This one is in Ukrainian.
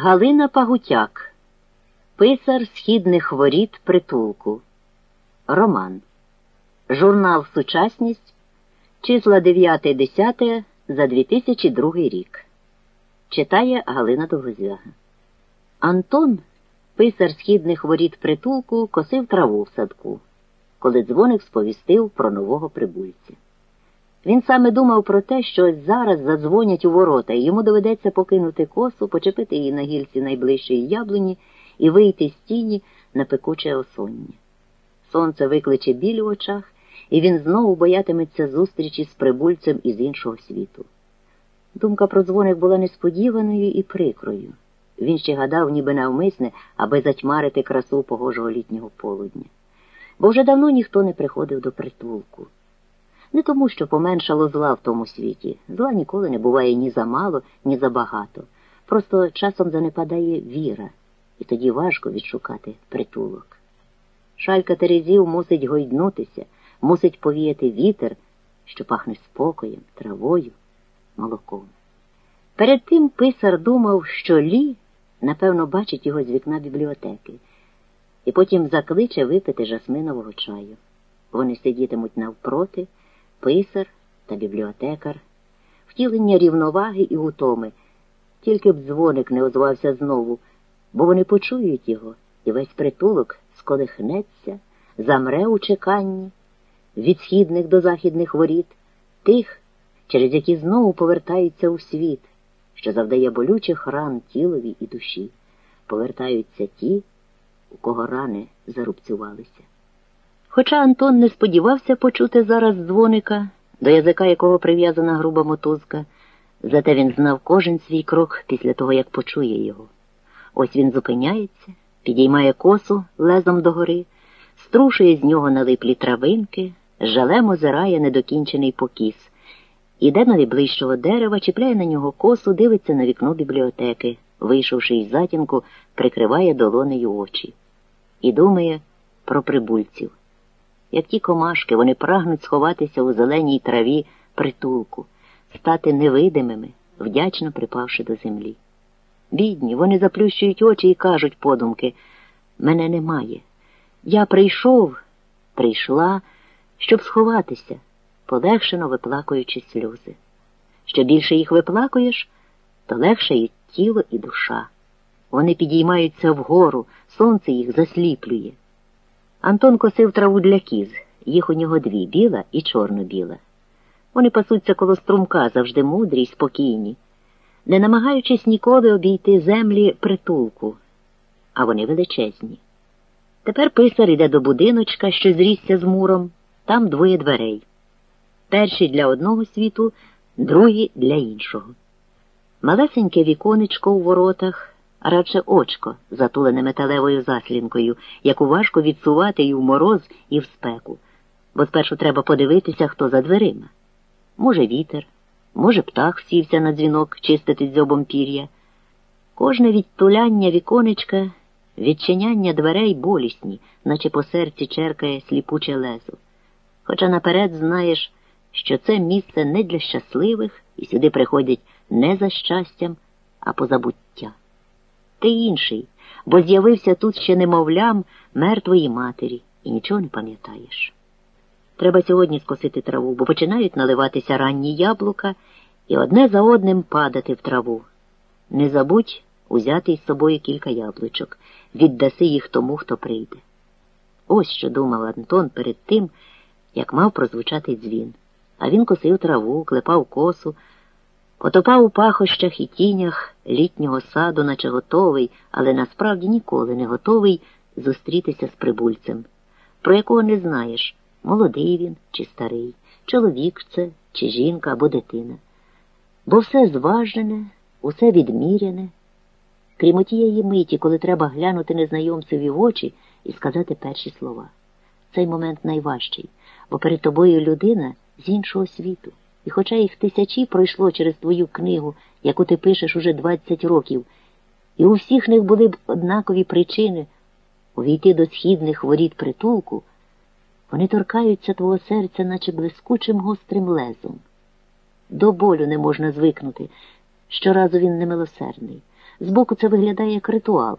Галина Пагутяк, Писар східних воріт притулку. Роман. Журнал Сучасність. Числа 9-10 за 2002 рік. Читає Галина Довгозвяга. Антон, писар східних воріт притулку, косив траву в садку, коли дзвоник сповістив про нового прибульця. Він саме думав про те, що ось зараз задзвонять у ворота, і йому доведеться покинути косу, почепити її на гільці найближчої яблуні і вийти з тіні на пекуче осоння. Сонце викличе біль у очах, і він знову боятиметься зустрічі з прибульцем із іншого світу. Думка про дзвоник була несподіваною і прикрою. Він ще гадав, ніби навмисне, аби затьмарити красу погожого літнього полудня. Бо вже давно ніхто не приходив до притулку. Не тому, що поменшало зла в тому світі. Зла ніколи не буває ні замало, ні забагато. Просто часом занепадає віра, і тоді важко відшукати притулок. Шалька Терезів мусить гойднутися, мусить повіяти вітер, що пахне спокоєм, травою, молоком. Перед тим писар думав, що Лі, напевно, бачить його з вікна бібліотеки, і потім закличе випити жасминового чаю. Вони сидітимуть навпроти писар та бібліотекар, втілення рівноваги і утоми, тільки б дзвоник не озвався знову, бо вони почують його, і весь притулок сколихнеться, замре у чеканні. Від східних до західних воріт, тих, через які знову повертаються у світ, що завдає болючих ран тілові і душі, повертаються ті, у кого рани зарубцювалися. Хоча Антон не сподівався почути зараз дзвоника, до язика якого прив'язана груба мотузка, зате він знав кожен свій крок після того, як почує його. Ось він зупиняється, підіймає косу лезом догори, струшує з нього налиплі травинки, жалем озирає недокінчений покіс, іде на найближчого дерева, чіпляє на нього косу, дивиться на вікно бібліотеки, вийшовши із затінку, прикриває долонею очі і думає про прибульців. Як ті комашки, вони прагнуть сховатися у зеленій траві притулку, стати невидимими, вдячно припавши до землі. Бідні, вони заплющують очі і кажуть подумки мене немає. Я прийшов, прийшла, щоб сховатися, полегшено виплакуючи сльози. Що більше їх виплакуєш, то легше і тіло і душа. Вони підіймаються вгору, сонце їх засліплює. Антон косив траву для кіз, їх у нього дві біла і чорно-біла. Вони пасуться коло струмка, завжди мудрі й спокійні, не намагаючись ніколи обійти землі притулку, а вони величезні. Тепер писар іде до будиночка, що зрісся з муром, там двоє дверей. Перші для одного світу, другі для іншого. Малесеньке віконечко у воротах радше очко, затулене металевою заслінкою, яку важко відсувати і в мороз, і в спеку, бо спершу треба подивитися, хто за дверима. Може, вітер, може, птах сівся на дзвінок чистити дзьобом пір'я. Кожне відтуляння віконечка, відчиняння дверей болісні, наче по серці черкає сліпуче лезо. Хоча наперед знаєш, що це місце не для щасливих і сюди приходять не за щастям, а по забуття ти інший, бо з'явився тут ще немовлям мертвої матері і нічого не пам'ятаєш. Треба сьогодні скосити траву, бо починають наливатися ранні яблука і одне за одним падати в траву. Не забудь узяти із собою кілька яблучок, віддаси їх тому, хто прийде. Ось що думав Антон перед тим, як мав прозвучати дзвін. А він косив траву, клепав косу. Потопав у пахощах і тінях літнього саду, наче готовий, але насправді ніколи не готовий зустрітися з прибульцем, про якого не знаєш, молодий він чи старий, чоловік це, чи жінка або дитина. Бо все зважене, усе відміряне, крім тієї миті, коли треба глянути незнайомцеві в очі і сказати перші слова. Цей момент найважчий, бо перед тобою людина з іншого світу. І хоча їх тисячі пройшло через твою книгу, яку ти пишеш уже 20 років, і у всіх них були б однакові причини увійти до східних воріт притулку, вони торкаються твого серця, наче блискучим гострим лезом. До болю не можна звикнути, Щоразу він немилосердний. Збоку це виглядає як ритуал.